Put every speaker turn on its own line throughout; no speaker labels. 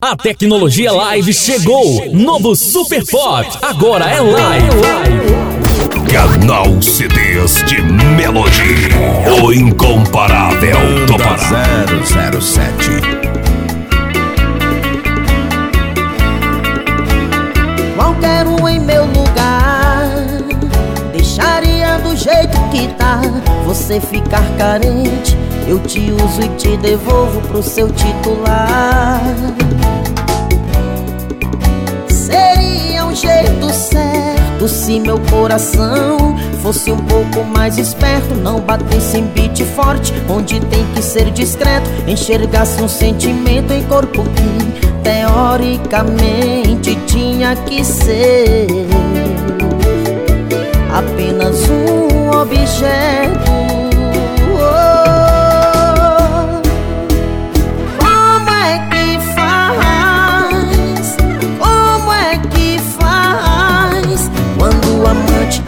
A tecnologia live chegou. Novo Super Pop. Agora é live.
Canal CDs de Melody. O incomparável
Você ficar carente. Eu te uso e te devolvo pro seu titular. Seria um jeito certo Se meu coração fosse um pouco mais esperto. Não batesse em beat forte Onde tem que ser discreto. Enxergasse um sentimento em corpo que Teoricamente tinha que ser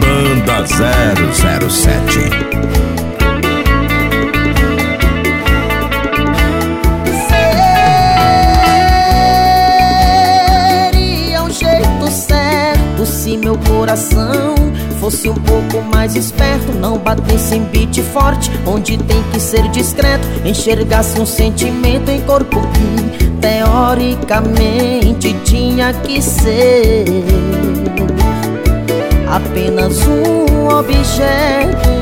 Banda 007
Seria um jeito certo se meu coração fosse um pouco mais esperto Não batesse em beat forte, onde tem que ser discreto Enxergasse um sentimento em corpo que teoricamente tinha que ser Apenas um objeto